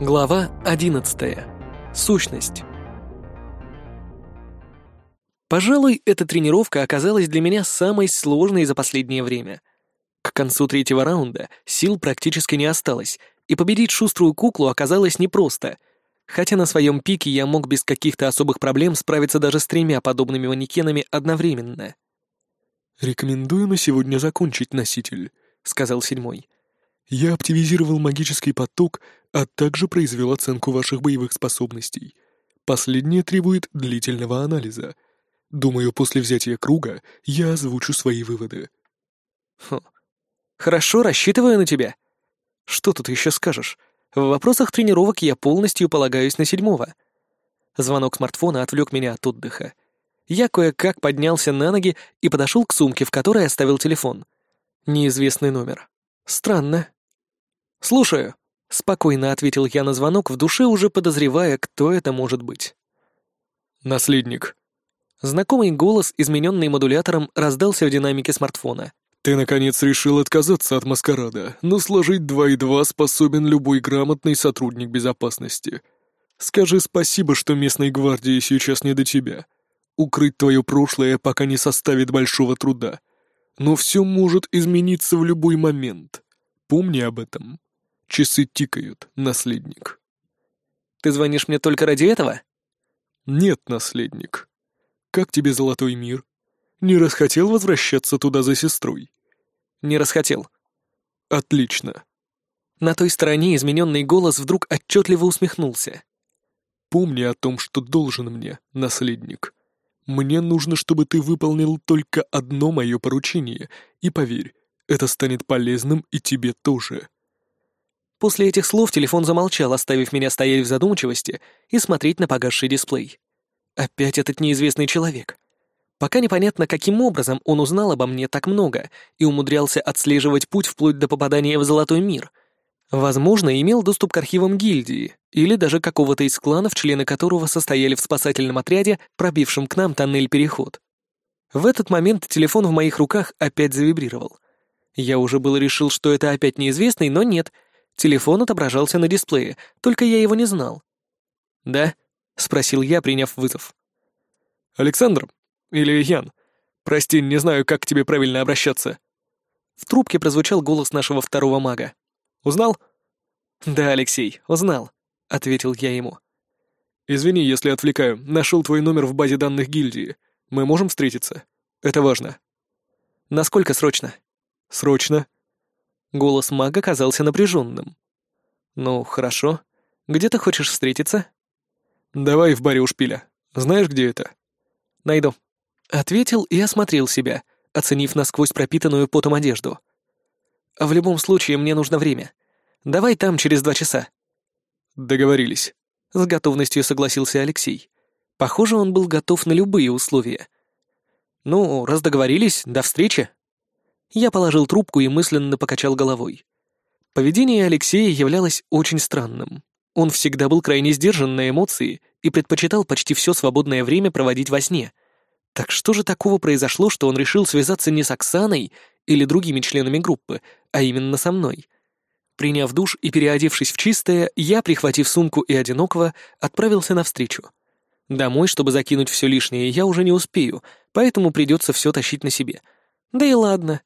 Глава 11. Сущность. Пожалуй, эта тренировка оказалась для меня самой сложной за последнее время. К концу третьего раунда сил практически не осталось, и победить шуструю куклу оказалось непросто, хотя на своем пике я мог без каких-то особых проблем справиться даже с тремя подобными манекенами одновременно. «Рекомендую на сегодня закончить, носитель», — сказал седьмой. «Я оптимизировал магический поток, а также произвел оценку ваших боевых способностей. Последнее требует длительного анализа. Думаю, после взятия круга я озвучу свои выводы». Хм. Хорошо, рассчитываю на тебя. Что тут еще скажешь? В вопросах тренировок я полностью полагаюсь на седьмого. Звонок смартфона отвлек меня от отдыха. Я кое-как поднялся на ноги и подошел к сумке, в которой оставил телефон. Неизвестный номер. Странно. «Слушаю», — спокойно ответил я на звонок, в душе уже подозревая, кто это может быть. «Наследник». Знакомый голос, измененный модулятором, раздался в динамике смартфона. «Ты, наконец, решил отказаться от маскарада, но сложить два и два способен любой грамотный сотрудник безопасности. Скажи спасибо, что местной гвардии сейчас не до тебя. Укрыть твое прошлое пока не составит большого труда. Но все может измениться в любой момент. Помни об этом. Часы тикают, наследник. Ты звонишь мне только ради этого? Нет, наследник. Как тебе золотой мир? Не расхотел возвращаться туда за сестрой? Не расхотел. Отлично. На той стороне измененный голос вдруг отчетливо усмехнулся. Помни о том, что должен мне, наследник. Мне нужно, чтобы ты выполнил только одно мое поручение, и поверь, это станет полезным и тебе тоже». После этих слов телефон замолчал, оставив меня стоять в задумчивости и смотреть на погасший дисплей. Опять этот неизвестный человек. Пока непонятно, каким образом он узнал обо мне так много и умудрялся отслеживать путь вплоть до попадания в Золотой мир. Возможно, имел доступ к архивам гильдии, или даже какого-то из кланов, члены которого состояли в спасательном отряде, пробившем к нам тоннель-переход. В этот момент телефон в моих руках опять завибрировал. Я уже было решил, что это опять неизвестный, но нет. Телефон отображался на дисплее, только я его не знал. «Да?» — спросил я, приняв вызов. «Александр? Или Ян? Прости, не знаю, как к тебе правильно обращаться». В трубке прозвучал голос нашего второго мага. «Узнал?» «Да, Алексей, узнал ответил я ему. «Извини, если отвлекаю. Нашел твой номер в базе данных гильдии. Мы можем встретиться? Это важно». «Насколько срочно?» «Срочно». Голос мага казался напряженным. «Ну, хорошо. Где ты хочешь встретиться?» «Давай в баре у шпиля. Знаешь, где это?» «Найду». Ответил и осмотрел себя, оценив насквозь пропитанную потом одежду. «В любом случае, мне нужно время. Давай там через два часа». «Договорились», — с готовностью согласился Алексей. Похоже, он был готов на любые условия. «Ну, раз договорились, до встречи». Я положил трубку и мысленно покачал головой. Поведение Алексея являлось очень странным. Он всегда был крайне сдержан на эмоции и предпочитал почти все свободное время проводить во сне. Так что же такого произошло, что он решил связаться не с Оксаной или другими членами группы, а именно со мной — Приняв душ и переодевшись в чистое, я, прихватив сумку и одинокого, отправился навстречу. Домой, чтобы закинуть все лишнее, я уже не успею, поэтому придется все тащить на себе. Да и ладно.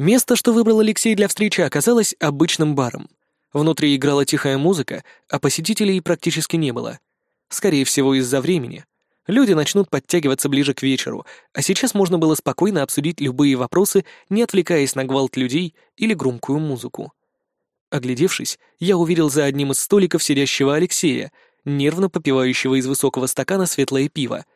Место, что выбрал Алексей для встречи, оказалось обычным баром. Внутри играла тихая музыка, а посетителей практически не было. Скорее всего, из-за времени. Люди начнут подтягиваться ближе к вечеру, а сейчас можно было спокойно обсудить любые вопросы, не отвлекаясь на гвалт людей или громкую музыку. Оглядевшись, я увидел за одним из столиков сидящего Алексея, нервно попивающего из высокого стакана светлое пиво.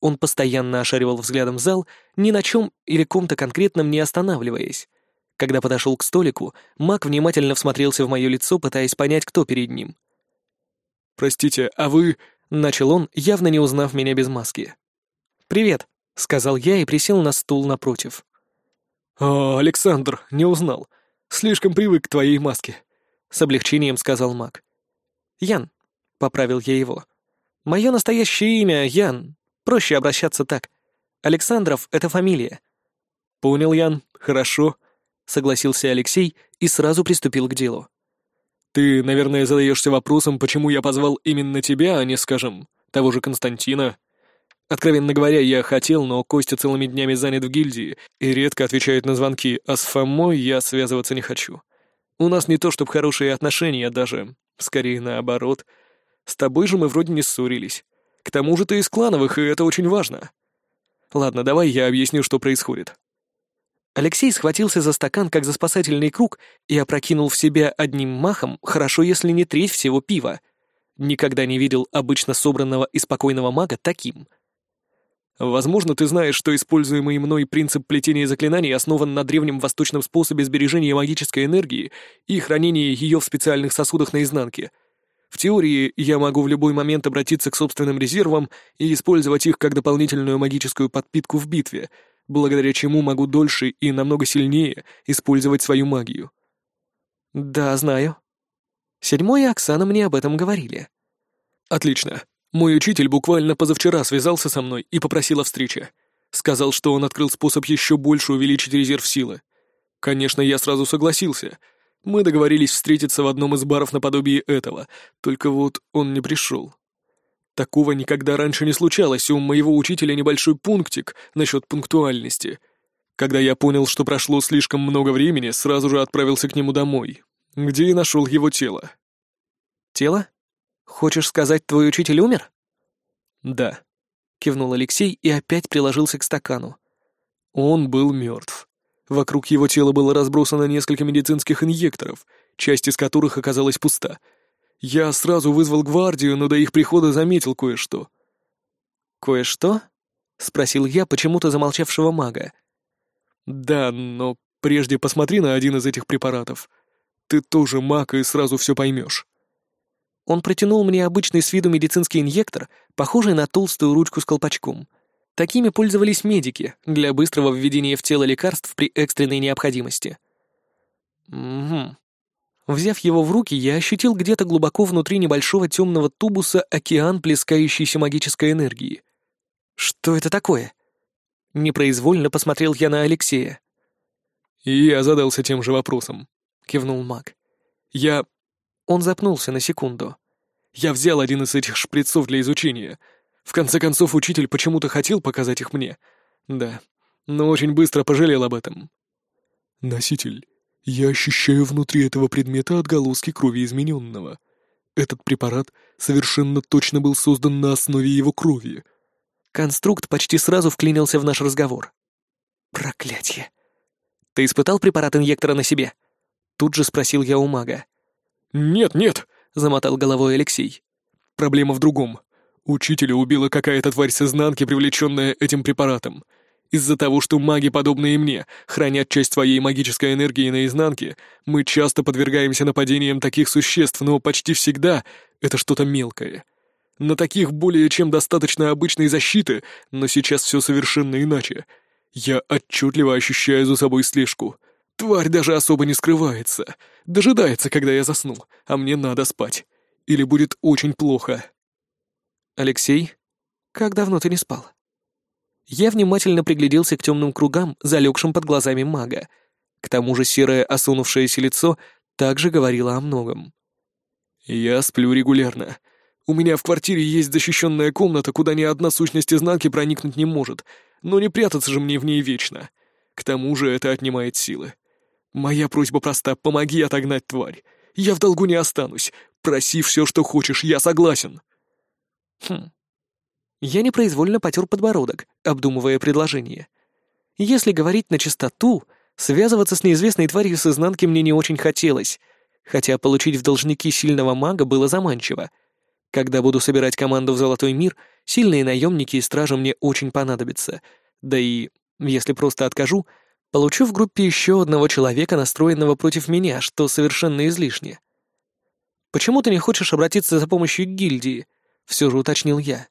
Он постоянно ошаривал взглядом зал, ни на чем или ком-то конкретном не останавливаясь. Когда подошел к столику, маг внимательно всмотрелся в мое лицо, пытаясь понять, кто перед ним. «Простите, а вы...» — начал он, явно не узнав меня без маски. «Привет», — сказал я и присел на стул напротив. «О, Александр, не узнал. Слишком привык к твоей маске», — с облегчением сказал маг. «Ян», — поправил я его. «Мое настоящее имя Ян. Проще обращаться так. Александров — это фамилия». «Понял, Ян. Хорошо», — согласился Алексей и сразу приступил к делу. Ты, наверное, задаешься вопросом, почему я позвал именно тебя, а не, скажем, того же Константина. Откровенно говоря, я хотел, но Костя целыми днями занят в гильдии и редко отвечает на звонки, а с Фомой я связываться не хочу. У нас не то чтобы хорошие отношения, даже, скорее наоборот. С тобой же мы вроде не ссорились. К тому же ты из клановых, и это очень важно. Ладно, давай я объясню, что происходит. Алексей схватился за стакан, как за спасательный круг, и опрокинул в себя одним махом, хорошо, если не треть всего пива. Никогда не видел обычно собранного и спокойного мага таким. Возможно, ты знаешь, что используемый мной принцип плетения заклинаний основан на древнем восточном способе сбережения магической энергии и хранения ее в специальных сосудах наизнанке. В теории я могу в любой момент обратиться к собственным резервам и использовать их как дополнительную магическую подпитку в битве, благодаря чему могу дольше и намного сильнее использовать свою магию. Да, знаю. Седьмой и Оксана мне об этом говорили. Отлично. Мой учитель буквально позавчера связался со мной и попросил о встрече. Сказал, что он открыл способ еще больше увеличить резерв силы. Конечно, я сразу согласился. Мы договорились встретиться в одном из баров наподобие этого, только вот он не пришел. Такого никогда раньше не случалось, у моего учителя небольшой пунктик насчет пунктуальности. Когда я понял, что прошло слишком много времени, сразу же отправился к нему домой, где и нашел его тело. «Тело?» «Хочешь сказать, твой учитель умер?» «Да», — кивнул Алексей и опять приложился к стакану. Он был мертв. Вокруг его тела было разбросано несколько медицинских инъекторов, часть из которых оказалась пуста. Я сразу вызвал гвардию, но до их прихода заметил кое-что. «Кое-что?» — спросил я почему-то замолчавшего мага. «Да, но прежде посмотри на один из этих препаратов. Ты тоже маг и сразу все поймешь». Он протянул мне обычный с виду медицинский инъектор, похожий на толстую ручку с колпачком. Такими пользовались медики для быстрого введения в тело лекарств при экстренной необходимости. Угу. Взяв его в руки, я ощутил где-то глубоко внутри небольшого темного тубуса океан плескающейся магической энергии. Что это такое? Непроизвольно посмотрел я на Алексея. «И я задался тем же вопросом», — кивнул маг. «Я он запнулся на секунду. «Я взял один из этих шприцов для изучения. В конце концов, учитель почему-то хотел показать их мне. Да, но очень быстро пожалел об этом». «Носитель, я ощущаю внутри этого предмета отголоски крови измененного. Этот препарат совершенно точно был создан на основе его крови». Конструкт почти сразу вклинился в наш разговор. «Проклятье! Ты испытал препарат инъектора на себе?» Тут же спросил я у мага. «Нет, нет!» — замотал головой Алексей. «Проблема в другом. Учителя убила какая-то тварь с изнанки, привлеченная этим препаратом. Из-за того, что маги, подобные мне, хранят часть своей магической энергии на изнанке, мы часто подвергаемся нападениям таких существ, но почти всегда это что-то мелкое. На таких более чем достаточно обычной защиты, но сейчас все совершенно иначе. Я отчетливо ощущаю за собой слежку — Тварь даже особо не скрывается. Дожидается, когда я засну, а мне надо спать. Или будет очень плохо. Алексей, как давно ты не спал? Я внимательно пригляделся к темным кругам, залегшим под глазами мага. К тому же серое осунувшееся лицо также говорило о многом. «Я сплю регулярно. У меня в квартире есть защищенная комната, куда ни одна сущность изнанки проникнуть не может, но не прятаться же мне в ней вечно. К тому же это отнимает силы. Моя просьба проста, помоги отогнать тварь. Я в долгу не останусь. Проси все, что хочешь, я согласен. Хм. Я непроизвольно потер подбородок, обдумывая предложение. Если говорить на чистоту, связываться с неизвестной тварью с изнанки мне не очень хотелось, хотя получить в должники сильного мага было заманчиво. Когда буду собирать команду в Золотой мир, сильные наемники и стражи мне очень понадобятся. Да и, если просто откажу, Получу в группе еще одного человека, настроенного против меня, что совершенно излишне. «Почему ты не хочешь обратиться за помощью к гильдии?» — все же уточнил я.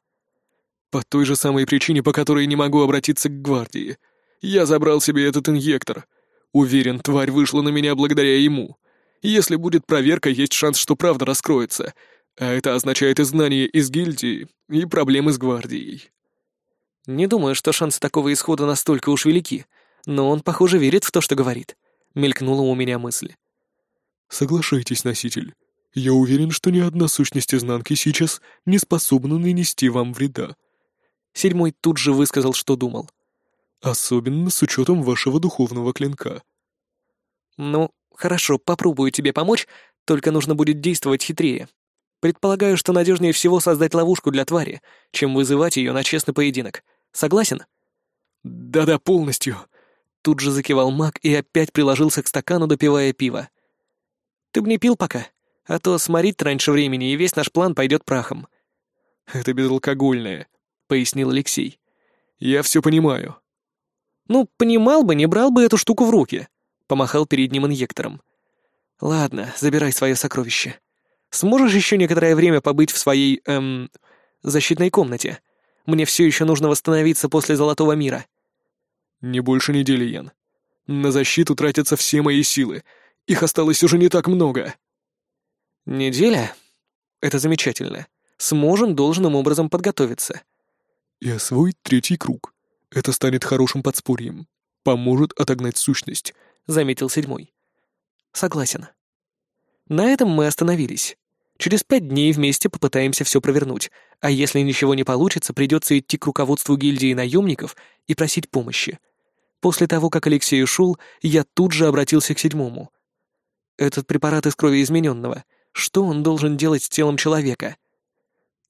«По той же самой причине, по которой не могу обратиться к гвардии. Я забрал себе этот инъектор. Уверен, тварь вышла на меня благодаря ему. Если будет проверка, есть шанс, что правда раскроется. А это означает изгнание из гильдии и проблемы с гвардией». «Не думаю, что шансы такого исхода настолько уж велики», но он, похоже, верит в то, что говорит. Мелькнула у меня мысль. «Соглашайтесь, носитель. Я уверен, что ни одна сущность изнанки сейчас не способна нанести вам вреда. Седьмой тут же высказал, что думал. Особенно с учетом вашего духовного клинка. Ну, хорошо, попробую тебе помочь, только нужно будет действовать хитрее. Предполагаю, что надежнее всего создать ловушку для твари, чем вызывать ее на честный поединок. Согласен? Да-да, полностью. Тут же закивал маг и опять приложился к стакану, допивая пиво. Ты бы не пил пока, а то сморить раньше времени, и весь наш план пойдет прахом. Это безалкогольное, пояснил Алексей. Я все понимаю. Ну, понимал бы, не брал бы эту штуку в руки, помахал перед ним инъектором. Ладно, забирай свое сокровище. Сможешь еще некоторое время побыть в своей, эм, защитной комнате? Мне все еще нужно восстановиться после Золотого мира. Не больше недели, Ян. На защиту тратятся все мои силы. Их осталось уже не так много. Неделя? Это замечательно. Сможем должным образом подготовиться. И освоить третий круг. Это станет хорошим подспорьем. Поможет отогнать сущность, — заметил седьмой. Согласен. На этом мы остановились. Через пять дней вместе попытаемся все провернуть, а если ничего не получится, придется идти к руководству гильдии наемников и просить помощи. После того, как Алексей ушел, я тут же обратился к седьмому. Этот препарат из крови измененного. Что он должен делать с телом человека?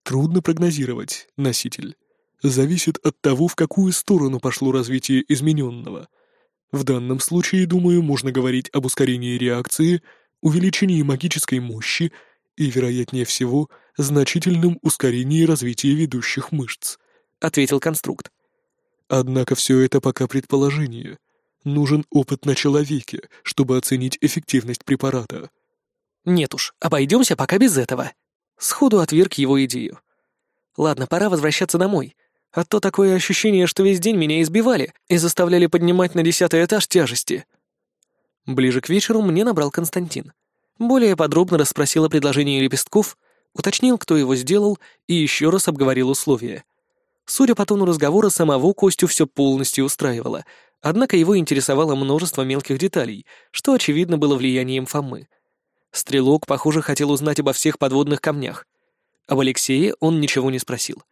Трудно прогнозировать, носитель. Зависит от того, в какую сторону пошло развитие измененного. В данном случае, думаю, можно говорить об ускорении реакции, увеличении магической мощи и, вероятнее всего, значительном ускорении развития ведущих мышц», — ответил конструкт. «Однако все это пока предположение. Нужен опыт на человеке, чтобы оценить эффективность препарата». «Нет уж, обойдемся пока без этого». Сходу отверг его идею. «Ладно, пора возвращаться домой, а то такое ощущение, что весь день меня избивали и заставляли поднимать на десятый этаж тяжести». Ближе к вечеру мне набрал Константин. Более подробно расспросил о предложении лепестков, уточнил, кто его сделал, и еще раз обговорил условия. Судя по тону разговора, самого Костю все полностью устраивало, однако его интересовало множество мелких деталей, что, очевидно, было влиянием Фомы. Стрелок, похоже, хотел узнать обо всех подводных камнях. Об Алексее он ничего не спросил.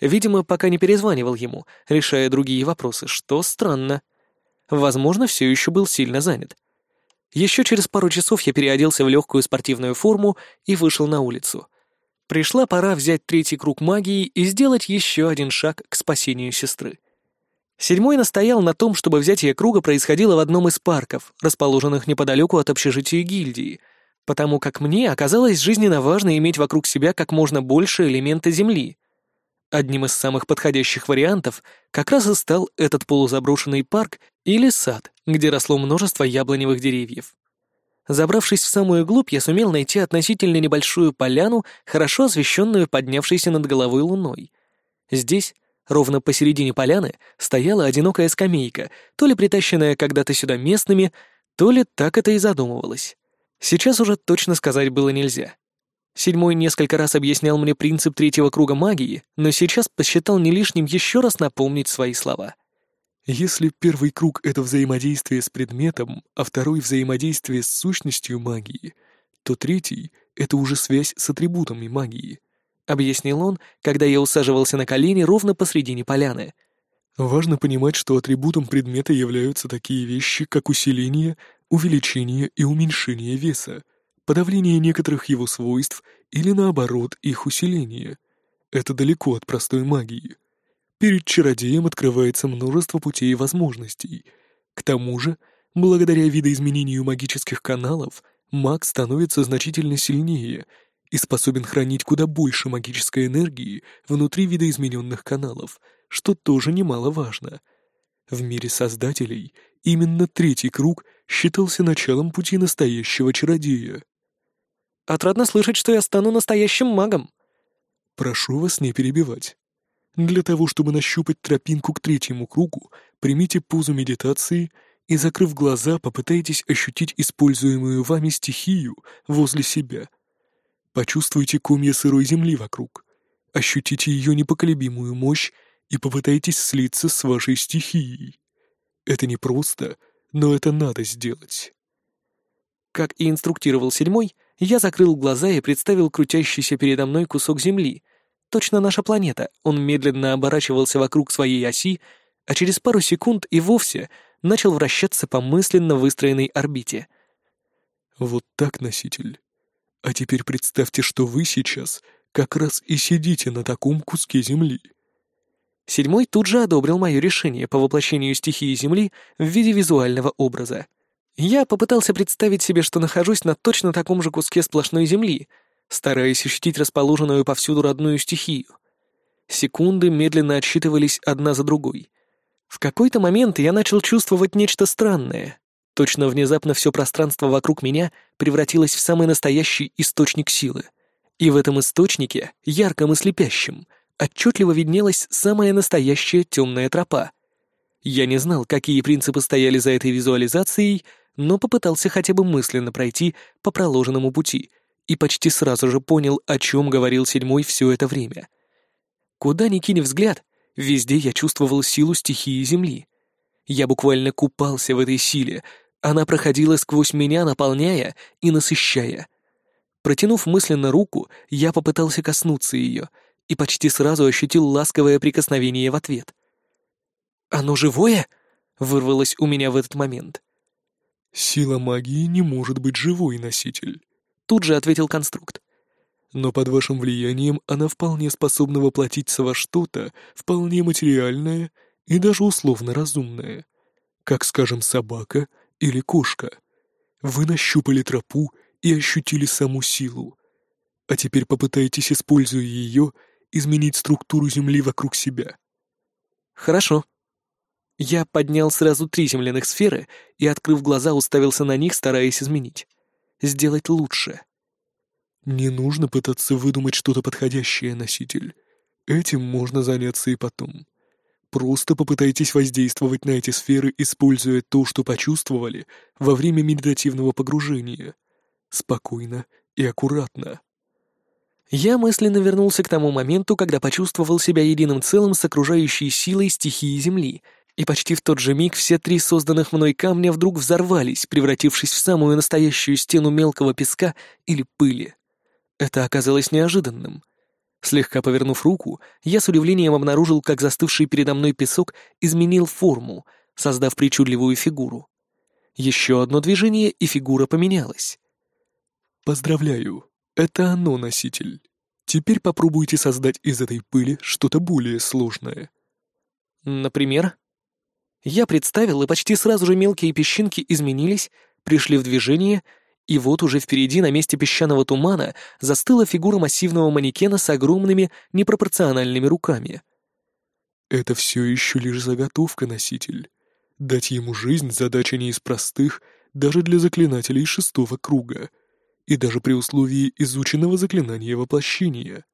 Видимо, пока не перезванивал ему, решая другие вопросы, что странно. Возможно, все еще был сильно занят. Еще через пару часов я переоделся в легкую спортивную форму и вышел на улицу. Пришла пора взять третий круг магии и сделать еще один шаг к спасению сестры. Седьмой настоял на том, чтобы взятие круга происходило в одном из парков, расположенных неподалеку от общежития гильдии, потому как мне оказалось жизненно важно иметь вокруг себя как можно больше элемента земли. Одним из самых подходящих вариантов как раз и стал этот полузаброшенный парк или сад, где росло множество яблоневых деревьев. Забравшись в самую глубь, я сумел найти относительно небольшую поляну, хорошо освещенную поднявшейся над головой луной. Здесь, ровно посередине поляны, стояла одинокая скамейка, то ли притащенная когда-то сюда местными, то ли так это и задумывалось. Сейчас уже точно сказать было нельзя. Седьмой несколько раз объяснял мне принцип третьего круга магии, но сейчас посчитал не лишним еще раз напомнить свои слова. Если первый круг — это взаимодействие с предметом, а второй — взаимодействие с сущностью магии, то третий — это уже связь с атрибутами магии, — объяснил он, когда я усаживался на колени ровно посредине поляны. Важно понимать, что атрибутом предмета являются такие вещи, как усиление, увеличение и уменьшение веса, подавление некоторых его свойств или, наоборот, их усиление. Это далеко от простой магии — Перед чародеем открывается множество путей и возможностей. К тому же, благодаря видоизменению магических каналов, маг становится значительно сильнее и способен хранить куда больше магической энергии внутри видоизмененных каналов, что тоже немаловажно. В мире создателей именно третий круг считался началом пути настоящего чародея. «Отрадно слышать, что я стану настоящим магом». «Прошу вас не перебивать. Для того, чтобы нащупать тропинку к третьему кругу, примите позу медитации и, закрыв глаза, попытайтесь ощутить используемую вами стихию возле себя. Почувствуйте комья сырой земли вокруг. Ощутите ее непоколебимую мощь и попытайтесь слиться с вашей стихией. Это непросто, но это надо сделать. Как и инструктировал седьмой, Я закрыл глаза и представил крутящийся передо мной кусок земли. Точно наша планета. Он медленно оборачивался вокруг своей оси, а через пару секунд и вовсе начал вращаться по мысленно выстроенной орбите. Вот так, носитель. А теперь представьте, что вы сейчас как раз и сидите на таком куске земли. Седьмой тут же одобрил мое решение по воплощению стихии Земли в виде визуального образа. Я попытался представить себе, что нахожусь на точно таком же куске сплошной Земли, стараясь ощутить расположенную повсюду родную стихию. Секунды медленно отсчитывались одна за другой. В какой-то момент я начал чувствовать нечто странное. Точно внезапно все пространство вокруг меня превратилось в самый настоящий источник силы. И в этом источнике, ярком и слепящем, отчетливо виднелась самая настоящая темная тропа. Я не знал, какие принципы стояли за этой визуализацией, но попытался хотя бы мысленно пройти по проложенному пути и почти сразу же понял, о чем говорил седьмой все это время. Куда ни кинь взгляд, везде я чувствовал силу стихии Земли. Я буквально купался в этой силе, она проходила сквозь меня, наполняя и насыщая. Протянув мысленно руку, я попытался коснуться ее — и почти сразу ощутил ласковое прикосновение в ответ. «Оно живое?» — вырвалось у меня в этот момент. «Сила магии не может быть живой, носитель», — тут же ответил конструкт. «Но под вашим влиянием она вполне способна воплотиться во что-то вполне материальное и даже условно разумное, как, скажем, собака или кошка. Вы нащупали тропу и ощутили саму силу. А теперь попытайтесь, используя ее, изменить структуру Земли вокруг себя. Хорошо. Я поднял сразу три земляных сферы и, открыв глаза, уставился на них, стараясь изменить. Сделать лучше. Не нужно пытаться выдумать что-то подходящее, носитель. Этим можно заняться и потом. Просто попытайтесь воздействовать на эти сферы, используя то, что почувствовали во время медитативного погружения. Спокойно и аккуратно. Я мысленно вернулся к тому моменту, когда почувствовал себя единым целым с окружающей силой стихии Земли, и почти в тот же миг все три созданных мной камня вдруг взорвались, превратившись в самую настоящую стену мелкого песка или пыли. Это оказалось неожиданным. Слегка повернув руку, я с удивлением обнаружил, как застывший передо мной песок изменил форму, создав причудливую фигуру. Еще одно движение, и фигура поменялась. «Поздравляю!» Это оно носитель. Теперь попробуйте создать из этой пыли что-то более сложное. Например? Я представил, и почти сразу же мелкие песчинки изменились, пришли в движение, и вот уже впереди на месте песчаного тумана застыла фигура массивного манекена с огромными непропорциональными руками. Это все еще лишь заготовка, носитель. Дать ему жизнь — задача не из простых, даже для заклинателей шестого круга — и даже при условии изученного заклинания воплощения.